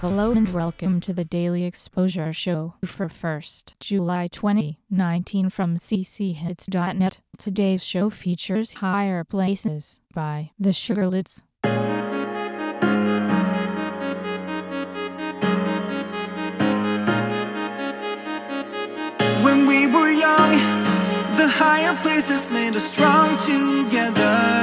Hello and welcome to the Daily Exposure Show for 1st July 2019 from cchits.net. Today's show features Higher Places by The Sugarlids. When we were young, the higher places made us strong together.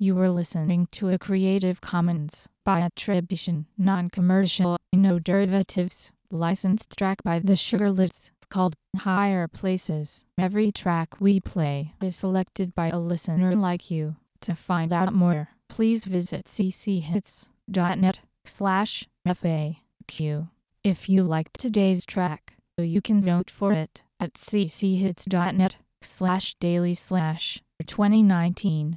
You were listening to a Creative Commons by attribution, non-commercial, no derivatives, licensed track by The Sugarlids, called Higher Places. Every track we play is selected by a listener like you. To find out more, please visit cchits.net slash FAQ. If you liked today's track, you can vote for it at cchits.net slash daily slash 2019